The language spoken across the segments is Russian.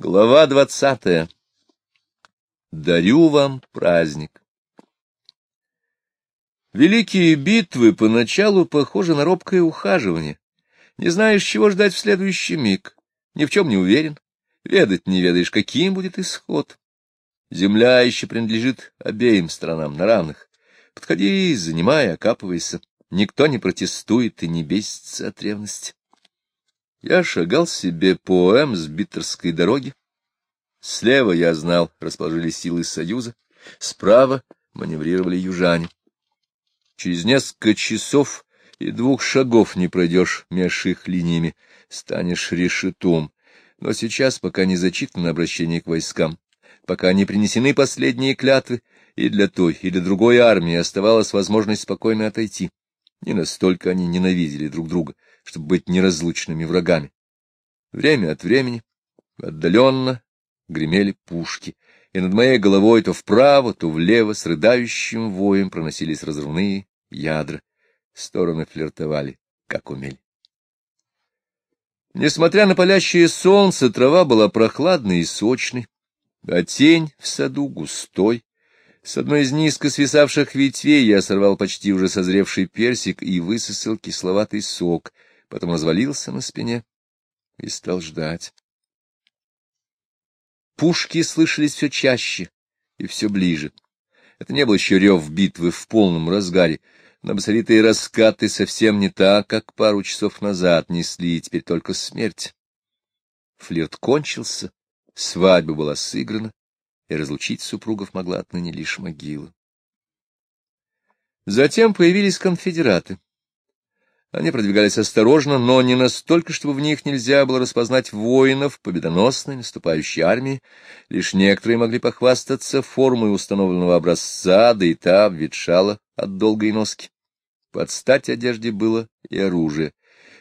Глава двадцатая. Дарю вам праздник. Великие битвы поначалу похожи на робкое ухаживание. Не знаешь, чего ждать в следующий миг, ни в чем не уверен, ведать не ведаешь, каким будет исход. Земля еще принадлежит обеим сторонам на равных. Подходи, занимай, окапывайся. Никто не протестует и не бесится от ревности. Я шагал себе по Эмсбиттерской дороге. Слева, я знал, расположились силы Союза, справа маневрировали южане. Через несколько часов и двух шагов не пройдешь меж их линиями, станешь решетом. Но сейчас, пока не зачитано обращение к войскам, пока не принесены последние клятвы, и для той, и для другой армии оставалась возможность спокойно отойти. Не настолько они ненавидели друг друга, чтобы быть неразлучными врагами. Время от времени, отдаленно, гремели пушки, и над моей головой то вправо, то влево с рыдающим воем проносились разрывные ядра. Стороны флиртовали, как умели. Несмотря на палящее солнце, трава была прохладной и сочной, а тень в саду густой. С одной из низко свисавших ветвей я сорвал почти уже созревший персик и высосал кисловатый сок — потом развалился на спине и стал ждать. Пушки слышались все чаще и все ближе. Это не был еще рев битвы в полном разгаре, но басовитые раскаты совсем не так, как пару часов назад несли, теперь только смерть. Флирт кончился, свадьба была сыграна, и разлучить супругов могла отныне лишь могила. Затем появились конфедераты. Они продвигались осторожно, но не настолько, чтобы в них нельзя было распознать воинов победоносной наступающей армии. Лишь некоторые могли похвастаться формой установленного образца, да и та обветшала от долгой носки. Под стать одежде было и оружие.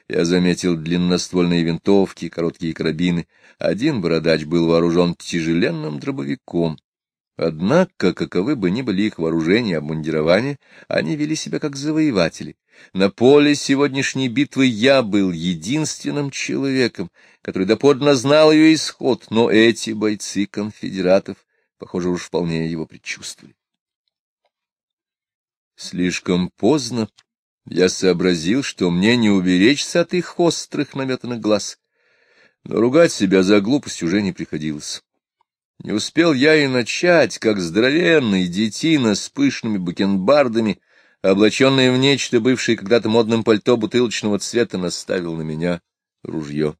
Я заметил длинноствольные винтовки, короткие карабины. Один бородач был вооружен тяжеленным дробовиком. Однако, каковы бы ни были их вооружения и обмундирования, они вели себя как завоеватели. На поле сегодняшней битвы я был единственным человеком, который доподлинно знал ее исход, но эти бойцы конфедератов, похоже, уж вполне его предчувствовали. Слишком поздно я сообразил, что мне не уберечься от их острых наметанных глаз, но ругать себя за глупость уже не приходилось. Не успел я и начать, как здоровенный детина с пышными бакенбардами, облаченный в нечто, бывшее когда-то модным пальто бутылочного цвета, наставил на меня ружье.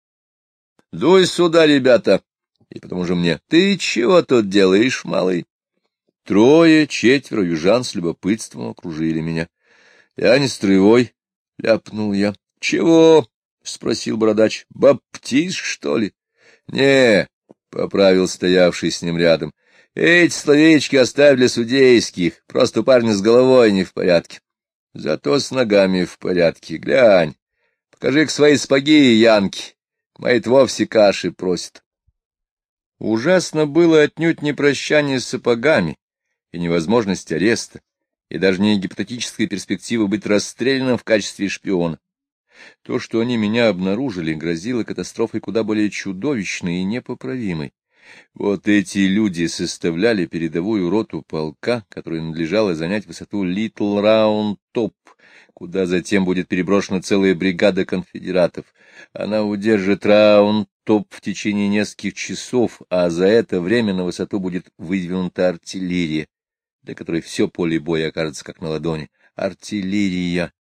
— Дуй сюда, ребята! И потому же мне, ты чего тут делаешь, малый? Трое, четверо южан с любопытством окружили меня. — Я не строевой, — ляпнул я. — Чего? — спросил бородач. — Баптист, что ли? — Не, — поправил стоявший с ним рядом. — Эти словечки оставь для судейских, просто парни с головой не в порядке. Зато с ногами в порядке. Глянь, покажи-ка свои спаги, Янки. Мои вовсе каши просят. Ужасно было отнюдь не прощание с сапогами и невозможность ареста, и даже не гипотетическая перспектива быть расстрелянным в качестве шпиона. То, что они меня обнаружили, грозило катастрофой куда более чудовищной и непоправимой. Вот эти люди составляли передовую роту полка, которой надлежало занять высоту Литл Раунд Топ, куда затем будет переброшена целая бригада конфедератов. Она удержит Раунд Топ в течение нескольких часов, а за это время на высоту будет выдвинута артиллерия, для которой все поле боя окажется как на ладони. Артиллерия!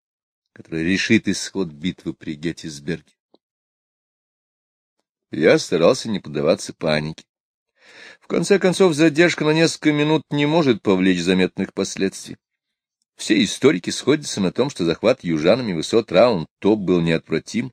Который решит исход битвы при Геттисберге. Я старался не поддаваться панике. В конце концов, задержка на несколько минут не может повлечь заметных последствий. Все историки сходятся на том, что захват южанами высот Раунд-Топ был неотвратим,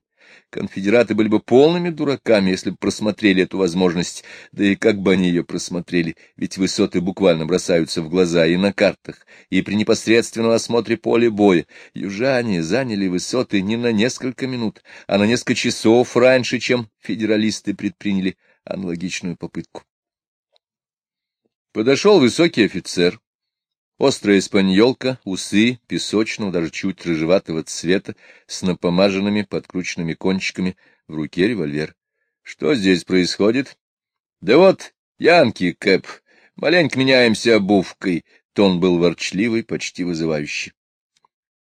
Конфедераты были бы полными дураками, если бы просмотрели эту возможность, да и как бы они ее просмотрели, ведь высоты буквально бросаются в глаза и на картах, и при непосредственном осмотре поля боя. Южане заняли высоты не на несколько минут, а на несколько часов раньше, чем федералисты предприняли аналогичную попытку. Подошел высокий офицер, Острая испаньолка, усы, песочного, даже чуть рыжеватого цвета, с напомаженными подкрученными кончиками, в руке револьвер. Что здесь происходит? — Да вот, Янки, Кэп, маленько меняемся обувкой. Тон был ворчливый, почти вызывающий.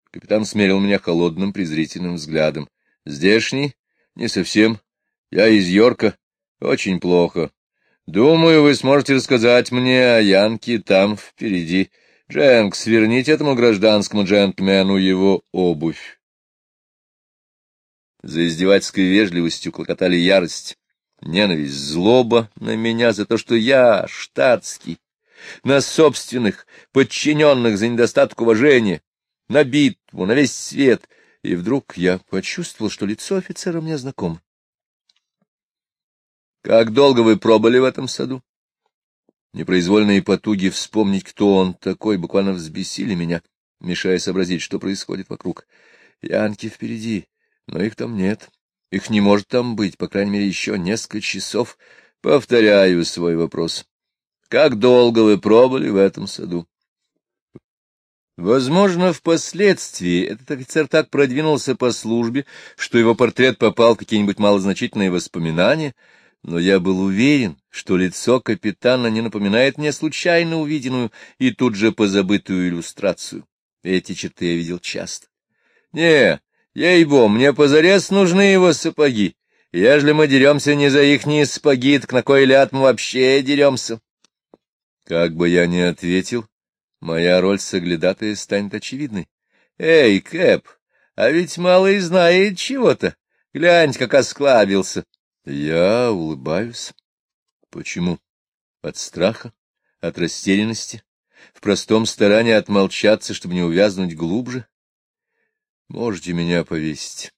Капитан смерил меня холодным, презрительным взглядом. — Здешний? — Не совсем. Я из Йорка. Очень плохо. Думаю, вы сможете рассказать мне о Янке там, впереди. Дженкс, верните этому гражданскому джентльмену его обувь. За издевательской вежливостью клокотали ярость, ненависть, злоба на меня за то, что я, штатский, на собственных подчиненных за недостаток уважения, на битву, на весь свет, и вдруг я почувствовал, что лицо офицера мне знакомо. Как долго вы пробыли в этом саду? Непроизвольные потуги вспомнить, кто он такой, буквально взбесили меня, мешая сообразить, что происходит вокруг. Янки впереди, но их там нет. Их не может там быть, по крайней мере, еще несколько часов. Повторяю свой вопрос. Как долго вы пробыли в этом саду? Возможно, впоследствии этот офицер так продвинулся по службе, что его портрет попал в какие-нибудь малозначительные воспоминания — но я был уверен, что лицо капитана не напоминает мне случайно увиденную и тут же позабытую иллюстрацию. Эти черты я видел часто. Не, ей-бо, мне позарез нужны его сапоги. Ежели мы деремся не за ихние сапоги, так на кой ляд мы вообще деремся? Как бы я ни ответил, моя роль соглядатая станет очевидной. Эй, Кэп, а ведь мало и знает чего-то. Глянь, как осклабился. Я улыбаюсь. Почему? От страха? От растерянности? В простом старании отмолчаться, чтобы не увязнуть глубже? Можете меня повесить.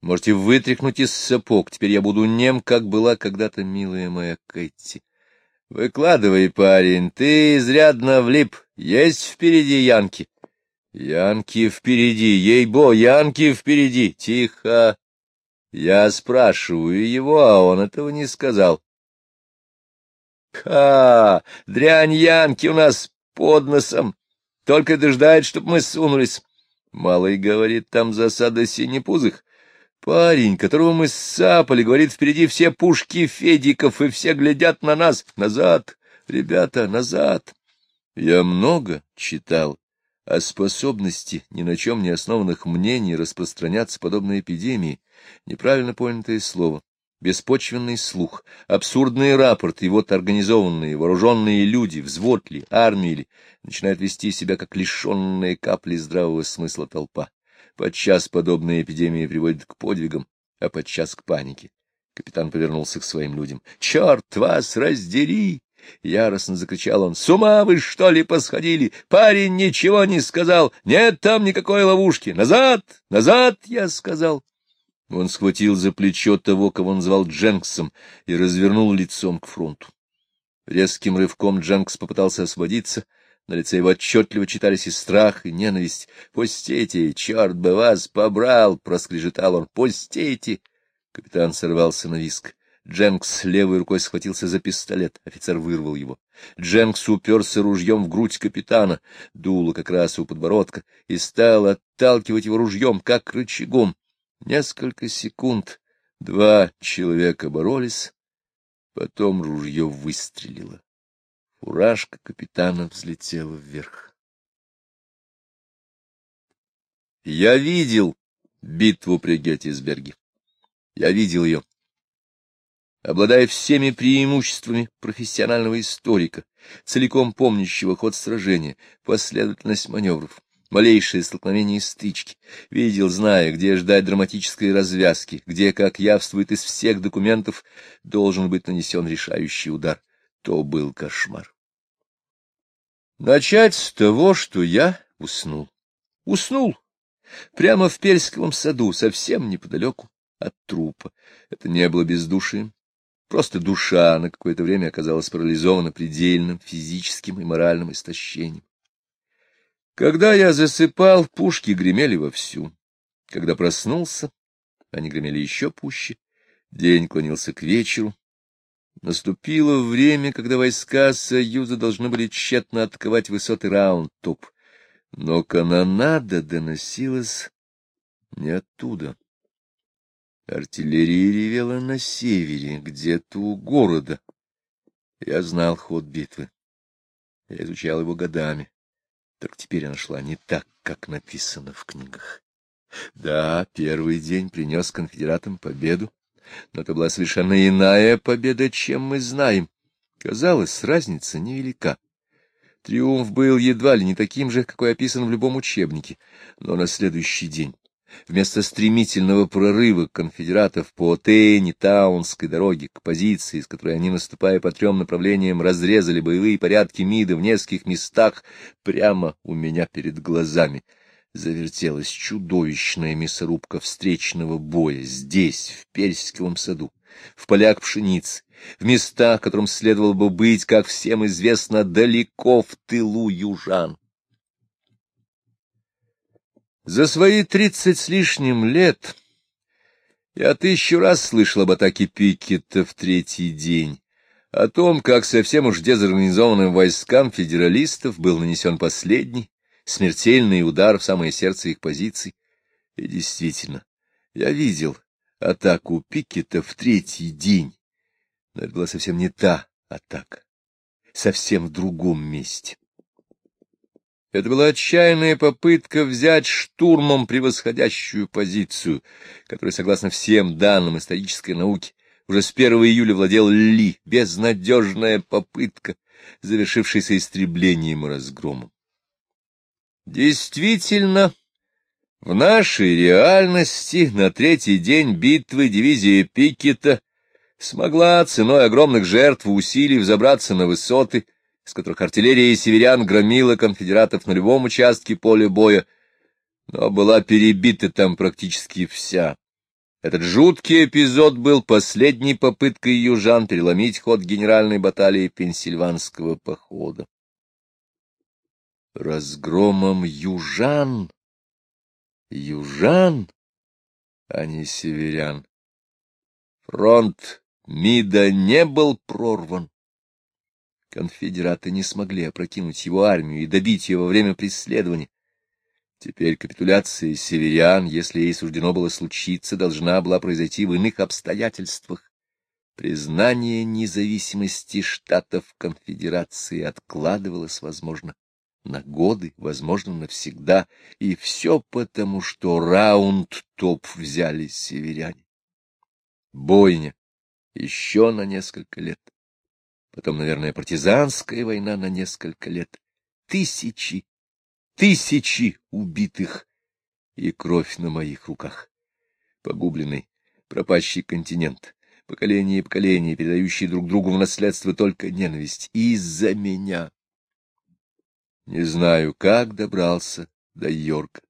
Можете вытряхнуть из сапог. Теперь я буду нем, как была когда-то милая моя Кэти. Выкладывай, парень, ты изрядно влип. Есть впереди Янки. Янки впереди, ей-бо, Янки впереди. Тихо. Я спрашиваю его, а он этого не сказал. Ха! Дрянь Янки у нас под носом. Только дождает, чтоб мы сунулись. Малый говорит, там засада синепузых. Парень, которого мы сапали, говорит, впереди все пушки Федиков, и все глядят на нас. Назад, ребята, назад. Я много читал о способности ни на чем не основанных мнений распространяться подобной эпидемии, неправильно понятое слово, беспочвенный слух, абсурдные рапорты, и вот организованные, вооруженные люди, взвод ли, армии ли, начинают вести себя как лишенные капли здравого смысла толпа. Подчас подобные эпидемии приводят к подвигам, а подчас к панике. Капитан повернулся к своим людям. — Черт вас раздери! — яростно закричал он. — С ума вы, что ли, посходили? Парень ничего не сказал. Нет там никакой ловушки. Назад! Назад! — я сказал. Он схватил за плечо того, кого он звал Дженксом, и развернул лицом к фронту. Резким рывком Дженкс попытался освободиться. На лице его отчетливо читались и страх, и ненависть. «Пустите! Черт бы вас побрал!» — проскрежетал он. «Пустите!» Капитан сорвался на виск. Дженкс левой рукой схватился за пистолет. Офицер вырвал его. Дженкс уперся ружьем в грудь капитана, дуло как раз у подбородка, и стал отталкивать его ружьем, как рычагом. Несколько секунд два человека боролись, потом ружье выстрелило. Фуражка капитана взлетела вверх. Я видел битву при Геттисберге. Я видел ее обладая всеми преимуществами профессионального историка, целиком помнящего ход сражения, последовательность маневров, малейшие столкновения и стычки, видел, зная, где ждать драматической развязки, где, как явствует из всех документов, должен быть нанесен решающий удар. То был кошмар. Начать с того, что я уснул. Уснул. Прямо в Пельсковом саду, совсем неподалеку от трупа. Это не было бездушием, Просто душа на какое-то время оказалась парализована предельным физическим и моральным истощением. Когда я засыпал, пушки гремели вовсю. Когда проснулся, они гремели еще пуще. День клонился к вечеру. Наступило время, когда войска Союза должны были тщетно атаковать высоты Раунд-Топ. Но канонада доносилась не оттуда. Артиллерия ревела на севере, где-то у города. Я знал ход битвы. Я изучал его годами. Только теперь она шла не так, как написано в книгах. Да, первый день принес конфедератам победу, но это была совершенно иная победа, чем мы знаем. Казалось, разница невелика. Триумф был едва ли не таким же, какой описан в любом учебнике, но на следующий день Вместо стремительного прорыва конфедератов по Тейни-Таунской дороге к позиции, с которой они, наступая по трем направлениям, разрезали боевые порядки МИДа в нескольких местах, прямо у меня перед глазами завертелась чудовищная мясорубка встречного боя здесь, в Персиковом саду, в полях пшеницы, в местах, которым следовало бы быть, как всем известно, далеко в тылу южан. За свои тридцать с лишним лет я тысячу раз слышал об атаке Пикета в третий день, о том, как совсем уж дезорганизованным войскам федералистов был нанесен последний, смертельный удар в самое сердце их позиций. И действительно, я видел атаку Пикета в третий день, но это была совсем не та атака, совсем в другом месте. Это была отчаянная попытка взять штурмом превосходящую позицию, которой, согласно всем данным исторической науки, уже с 1 июля владел Ли, безнадежная попытка, завершившаяся истреблением и разгромом. Действительно, в нашей реальности на третий день битвы дивизия Пикета смогла ценой огромных жертв и усилий взобраться на высоты, с которых артиллерия северян громила конфедератов на любом участке поля боя, но была перебита там практически вся. Этот жуткий эпизод был последней попыткой южан переломить ход генеральной баталии Пенсильванского похода. Разгромом южан, южан, а не северян. Фронт МИДа не был прорван. Конфедераты не смогли опрокинуть его армию и добить ее во время преследования. Теперь капитуляция северян, если ей суждено было случиться, должна была произойти в иных обстоятельствах. Признание независимости штатов конфедерации откладывалось, возможно, на годы, возможно, навсегда, и все потому, что раунд-топ взяли северяне. Бойня еще на несколько лет потом, наверное, партизанская война на несколько лет, тысячи, тысячи убитых и кровь на моих руках. Погубленный, пропащий континент, поколение и поколение, передающие друг другу в наследство только ненависть из-за меня. Не знаю, как добрался до Йорка.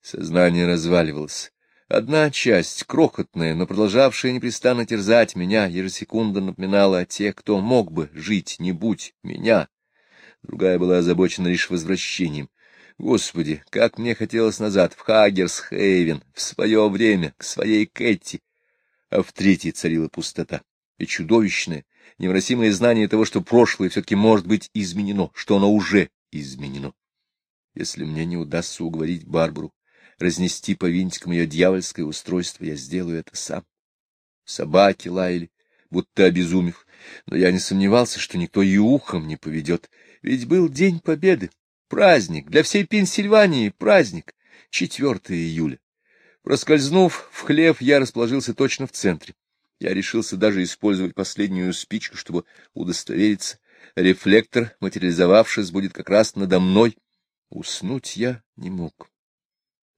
Сознание разваливалось. Одна часть, крохотная, но продолжавшая непрестанно терзать меня, ежесекунда напоминала о тех, кто мог бы жить, не будь меня. Другая была озабочена лишь возвращением. Господи, как мне хотелось назад, в Хагерсхейвен, в свое время, к своей Кэти. А в третьей царила пустота и чудовищное, невыносимое знание того, что прошлое все-таки может быть изменено, что оно уже изменено. Если мне не удастся уговорить Барбару разнести по винтикам ее дьявольское устройство, я сделаю это сам. Собаки лаяли, будто обезумев, но я не сомневался, что никто и ухом не поведет, ведь был День Победы, праздник, для всей Пенсильвании праздник, 4 июля. Проскользнув в хлев, я расположился точно в центре. Я решился даже использовать последнюю спичку, чтобы удостовериться. Рефлектор, материализовавшись, будет как раз надо мной. Уснуть я не мог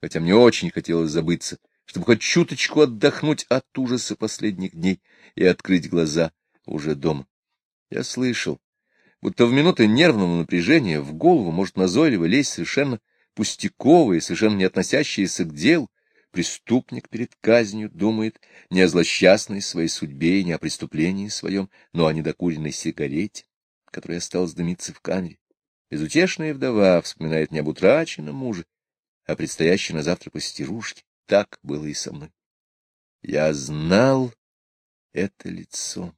хотя мне очень хотелось забыться, чтобы хоть чуточку отдохнуть от ужаса последних дней и открыть глаза уже дома. Я слышал, будто в минуты нервного напряжения в голову может назойливо лезть совершенно пустяковые, совершенно не относящиеся к делу. Преступник перед казнью думает не о злосчастной своей судьбе и не о преступлении своем, но о недокуренной сигарете, которая осталась дымиться в камере. Безутешная вдова вспоминает не об утраченном муже, о предстоящей на завтра постирушке. Так было и со мной. Я знал это лицо.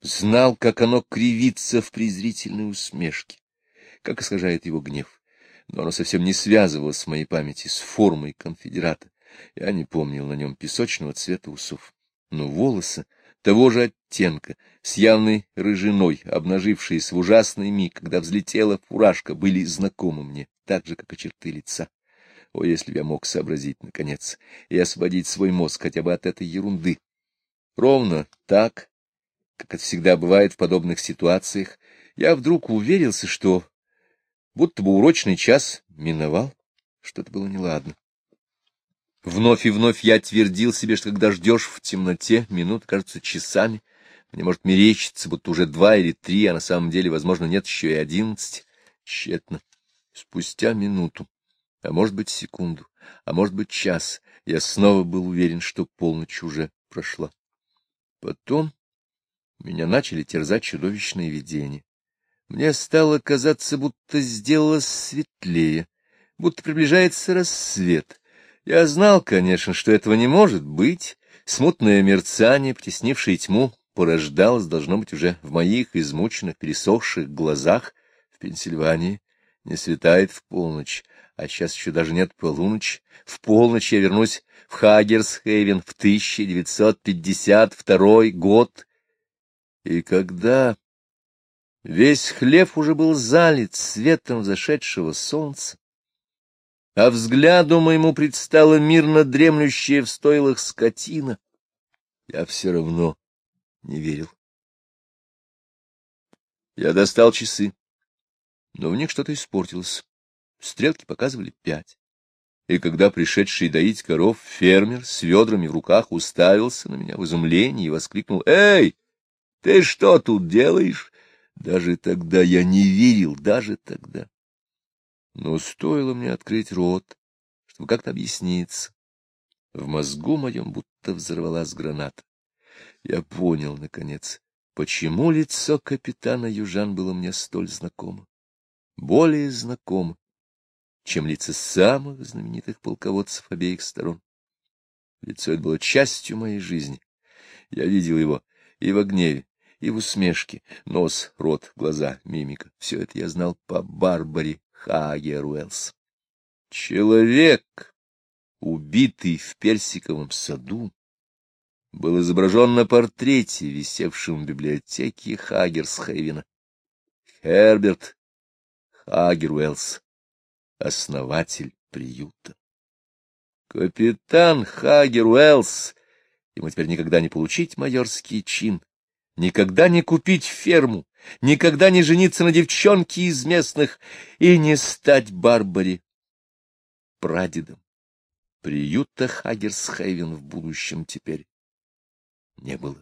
Знал, как оно кривится в презрительной усмешке, как искажает его гнев. Но оно совсем не связывалось в моей памяти с формой конфедерата, Я не помнил на нем песочного цвета усов, но волосы того же оттенка, с явной рыжиной, обнажившиеся в ужасный миг, когда взлетела фуражка, были знакомы мне, так же, как и черты лица. О, если б я мог сообразить, наконец, и освободить свой мозг хотя бы от этой ерунды. Ровно так, как это всегда бывает в подобных ситуациях, я вдруг уверился, что будто бы урочный час миновал, что-то было неладно. Вновь и вновь я твердил себе, что когда ждешь в темноте, минут кажутся часами, мне может мерещиться, будто уже два или три, а на самом деле, возможно, нет еще и одиннадцати. Тщетно. Спустя минуту, а может быть секунду, а может быть час, я снова был уверен, что полночь уже прошла. Потом меня начали терзать чудовищные видения. Мне стало казаться, будто сделалось светлее, будто приближается рассвет. Я знал, конечно, что этого не может быть. Смутное мерцание, притеснившее тьму, порождалось, должно быть, уже в моих измученных, пересохших глазах в Пенсильвании. Не светает в полночь, а сейчас еще даже нет полуночи. В полночь я вернусь в Хагерсхейвен в 1952 год. И когда весь хлеб уже был залит светом зашедшего солнца, а взгляду моему предстала мирно дремлющая в стойлах скотина, я все равно не верил. Я достал часы, но в них что-то испортилось. Стрелки показывали пять. И когда пришедший доить коров фермер с ведрами в руках уставился на меня в изумлении и воскликнул «Эй, ты что тут делаешь?» Даже тогда я не верил, даже тогда. Но стоило мне открыть рот, чтобы как-то объясниться. В мозгу моем будто взорвалась граната. Я понял, наконец, почему лицо капитана Южан было мне столь знакомо. Более знакомо, чем лица самых знаменитых полководцев обеих сторон. Лицо это было частью моей жизни. Я видел его и в гневе, и в усмешке, нос, рот, глаза, мимика. Все это я знал по Барбаре Хагеруэлс. Человек, убитый в персиковом саду, был изображен на портрете, висевшем в библиотеке Хагерсхейвена. Херберт Хагеруэлс, основатель приюта. Капитан Хагеруэлс, ему теперь никогда не получить майорский чин, никогда не купить ферму, никогда не жениться на девчонке из местных и не стать Барбаре прадедом. Приюта Хагерсхейвен в будущем теперь не было.